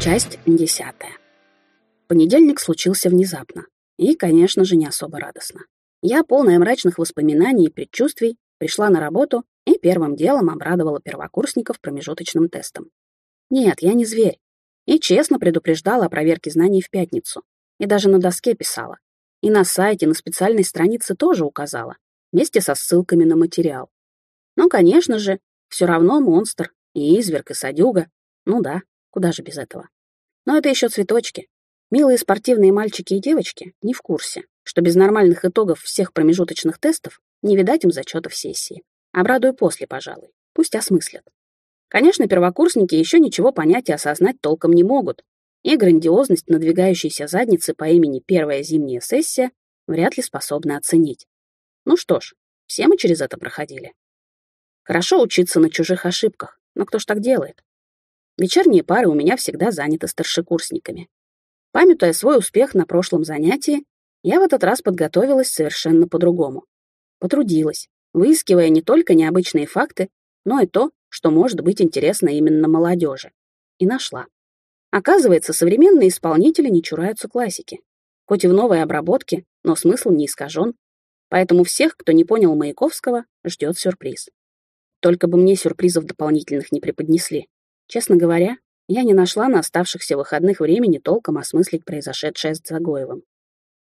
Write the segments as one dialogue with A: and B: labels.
A: Часть десятая. Понедельник случился внезапно. И, конечно же, не особо радостно. Я, полная мрачных воспоминаний и предчувствий, пришла на работу и первым делом обрадовала первокурсников промежуточным тестом. Нет, я не зверь. И честно предупреждала о проверке знаний в пятницу. И даже на доске писала. И на сайте, на специальной странице тоже указала, вместе со ссылками на материал. Ну, конечно же, все равно монстр, и изверг, и садюга. Ну да, куда же без этого. Но это еще цветочки. Милые спортивные мальчики и девочки не в курсе, что без нормальных итогов всех промежуточных тестов не видать им зачетов сессии. Обрадую после, пожалуй. Пусть осмыслят. Конечно, первокурсники еще ничего понять и осознать толком не могут, и грандиозность надвигающейся задницы по имени «Первая зимняя сессия» вряд ли способны оценить. Ну что ж, все мы через это проходили. Хорошо учиться на чужих ошибках, но кто ж так делает? Вечерние пары у меня всегда заняты старшекурсниками. Памятуя свой успех на прошлом занятии, я в этот раз подготовилась совершенно по-другому. Потрудилась, выискивая не только необычные факты, но и то, что может быть интересно именно молодежи. И нашла. Оказывается, современные исполнители не чураются классики. Хоть и в новой обработке, но смысл не искажен. Поэтому всех, кто не понял Маяковского, ждет сюрприз. Только бы мне сюрпризов дополнительных не преподнесли. Честно говоря, я не нашла на оставшихся выходных времени толком осмыслить произошедшее с Загоевым.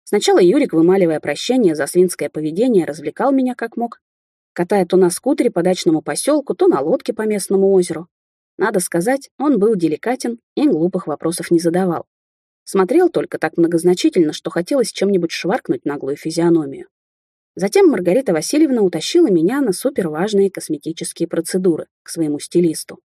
A: Сначала Юрик, вымаливая прощение за свинское поведение, развлекал меня как мог, катая то на скутере по дачному поселку, то на лодке по местному озеру. Надо сказать, он был деликатен и глупых вопросов не задавал. Смотрел только так многозначительно, что хотелось чем-нибудь шваркнуть наглую физиономию. Затем Маргарита Васильевна утащила меня на суперважные косметические процедуры к своему стилисту.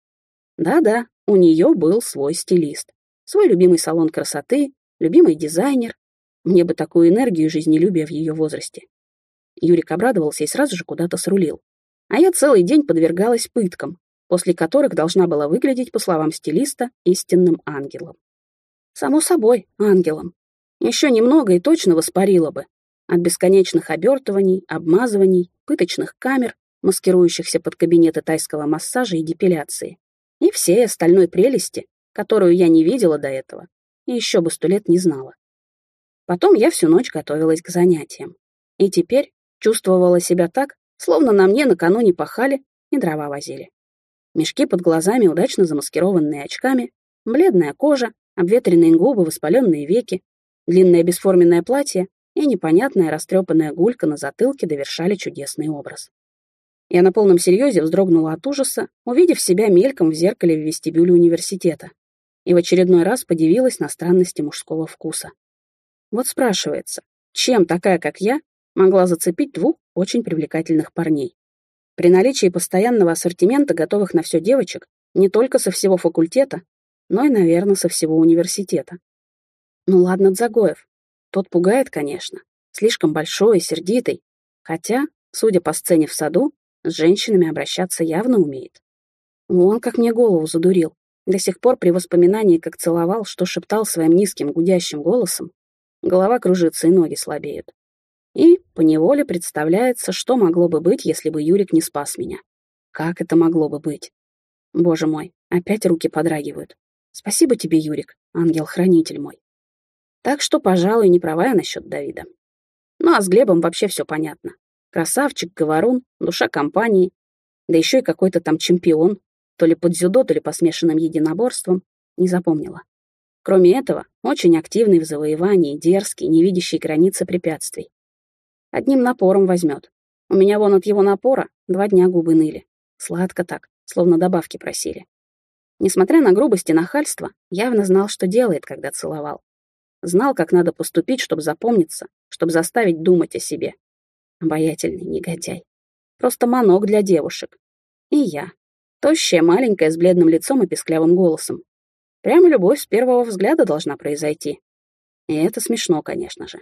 A: Да-да, у нее был свой стилист, свой любимый салон красоты, любимый дизайнер. Мне бы такую энергию и жизнелюбие в ее возрасте. Юрик обрадовался и сразу же куда-то срулил. А я целый день подвергалась пыткам, после которых должна была выглядеть, по словам стилиста, истинным ангелом. Само собой, ангелом. Еще немного и точно воспарила бы. От бесконечных обертываний, обмазываний, пыточных камер, маскирующихся под кабинеты тайского массажа и депиляции. И всей остальной прелести, которую я не видела до этого, и еще бы сто лет не знала. Потом я всю ночь готовилась к занятиям. И теперь чувствовала себя так, словно на мне накануне пахали и дрова возили. Мешки под глазами, удачно замаскированные очками, бледная кожа, обветренные губы, воспаленные веки, длинное бесформенное платье и непонятная растрепанная гулька на затылке довершали чудесный образ. Я на полном серьезе вздрогнула от ужаса, увидев себя мельком в зеркале в вестибюле университета, и в очередной раз подивилась на странности мужского вкуса. Вот спрашивается, чем такая, как я, могла зацепить двух очень привлекательных парней? При наличии постоянного ассортимента готовых на все девочек не только со всего факультета, но и, наверное, со всего университета. Ну ладно, Дзагоев. Тот пугает, конечно. Слишком большой и сердитый. Хотя, судя по сцене в саду, с женщинами обращаться явно умеет. Он как мне голову задурил. До сих пор при воспоминании, как целовал, что шептал своим низким гудящим голосом, голова кружится и ноги слабеют. И поневоле представляется, что могло бы быть, если бы Юрик не спас меня. Как это могло бы быть? Боже мой, опять руки подрагивают. Спасибо тебе, Юрик, ангел-хранитель мой. Так что, пожалуй, не права я насчет Давида. Ну а с Глебом вообще все понятно. Красавчик, говорун, душа компании, да еще и какой-то там чемпион, то ли под дзюдо, то ли по смешанным единоборствам, не запомнила. Кроме этого, очень активный в завоевании, дерзкий, не видящий границы препятствий. Одним напором возьмет. У меня вон от его напора два дня губы ныли. Сладко так, словно добавки просили. Несмотря на грубость и нахальство, явно знал, что делает, когда целовал. Знал, как надо поступить, чтобы запомниться, чтобы заставить думать о себе. Обаятельный негодяй. Просто манок для девушек. И я. Тощая, маленькая, с бледным лицом и песклявым голосом. Прямо любовь с первого взгляда должна произойти. И это смешно, конечно же.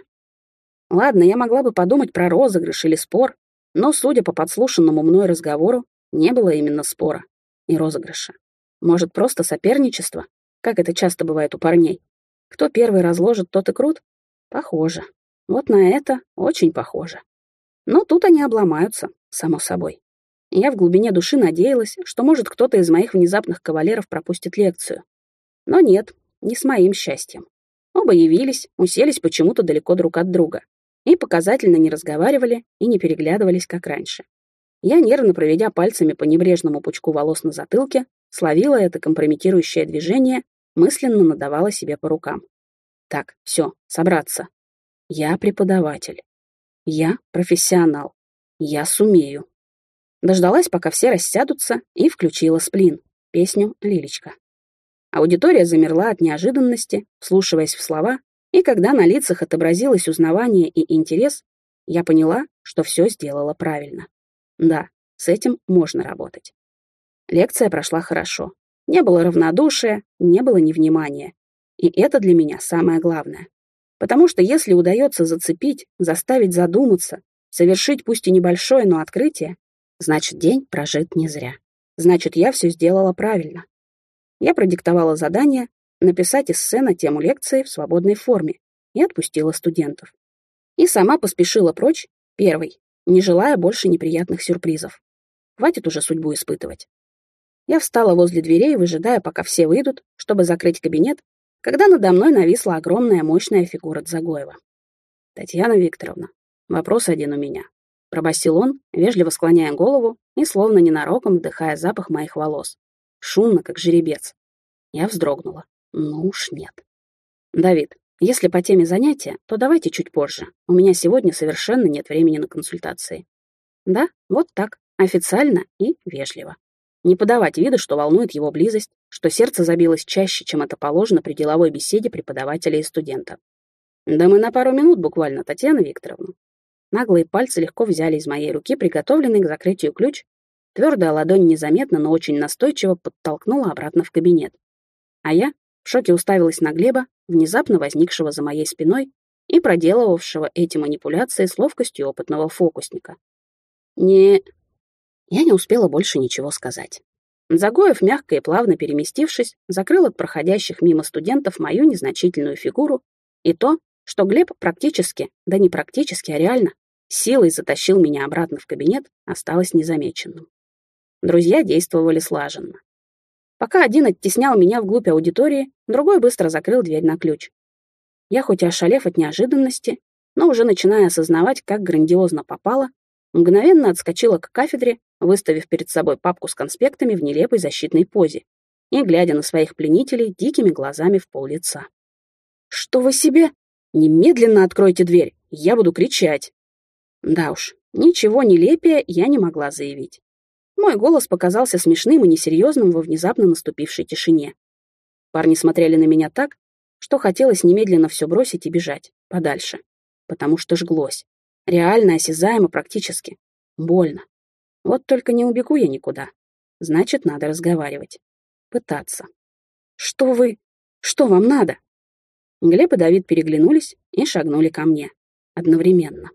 A: Ладно, я могла бы подумать про розыгрыш или спор, но, судя по подслушанному мной разговору, не было именно спора и розыгрыша. Может, просто соперничество, как это часто бывает у парней. Кто первый разложит, тот и крут? Похоже. Вот на это очень похоже. Но тут они обломаются, само собой. Я в глубине души надеялась, что, может, кто-то из моих внезапных кавалеров пропустит лекцию. Но нет, не с моим счастьем. Оба явились, уселись почему-то далеко друг от друга и показательно не разговаривали и не переглядывались, как раньше. Я, нервно проведя пальцами по небрежному пучку волос на затылке, словила это компрометирующее движение, мысленно надавала себе по рукам. Так, все, собраться. Я преподаватель. Я профессионал. Я сумею. Дождалась, пока все рассядутся, и включила сплин, песню «Лилечка». Аудитория замерла от неожиданности, вслушиваясь в слова, и когда на лицах отобразилось узнавание и интерес, я поняла, что все сделала правильно. Да, с этим можно работать. Лекция прошла хорошо. Не было равнодушия, не было невнимания. И это для меня самое главное. Потому что если удается зацепить, заставить задуматься, совершить пусть и небольшое, но открытие, значит, день прожит не зря. Значит, я все сделала правильно. Я продиктовала задание написать эссе на тему лекции в свободной форме и отпустила студентов. И сама поспешила прочь, первой, не желая больше неприятных сюрпризов. Хватит уже судьбу испытывать. Я встала возле дверей, выжидая, пока все выйдут, чтобы закрыть кабинет, когда надо мной нависла огромная мощная фигура Дзагоева. «Татьяна Викторовна, вопрос один у меня», — пробасил он, вежливо склоняя голову и словно ненароком вдыхая запах моих волос шумно, как жеребец. Я вздрогнула. Ну уж нет. Давид, если по теме занятия, то давайте чуть позже. У меня сегодня совершенно нет времени на консультации. Да, вот так, официально и вежливо. Не подавать вида, что волнует его близость, что сердце забилось чаще, чем это положено при деловой беседе преподавателя и студента. Да мы на пару минут буквально, Татьяна Викторовна. Наглые пальцы легко взяли из моей руки приготовленный к закрытию ключ Твердая ладонь незаметно, но очень настойчиво подтолкнула обратно в кабинет. А я в шоке уставилась на Глеба, внезапно возникшего за моей спиной и проделывавшего эти манипуляции с ловкостью опытного фокусника. Не... Я не успела больше ничего сказать. Загоев, мягко и плавно переместившись, закрыл от проходящих мимо студентов мою незначительную фигуру и то, что Глеб практически, да не практически, а реально, силой затащил меня обратно в кабинет, осталось незамеченным. Друзья действовали слаженно. Пока один оттеснял меня вглубь аудитории, другой быстро закрыл дверь на ключ. Я, хоть и ошалев от неожиданности, но уже начиная осознавать, как грандиозно попала, мгновенно отскочила к кафедре, выставив перед собой папку с конспектами в нелепой защитной позе и глядя на своих пленителей дикими глазами в пол лица. «Что вы себе? Немедленно откройте дверь, я буду кричать!» Да уж, ничего нелепее я не могла заявить. Мой голос показался смешным и несерьезным во внезапно наступившей тишине. Парни смотрели на меня так, что хотелось немедленно все бросить и бежать, подальше. Потому что жглось. Реально, осязаемо практически. Больно. Вот только не убегу я никуда. Значит, надо разговаривать. Пытаться. Что вы? Что вам надо? Глеб и Давид переглянулись и шагнули ко мне. Одновременно.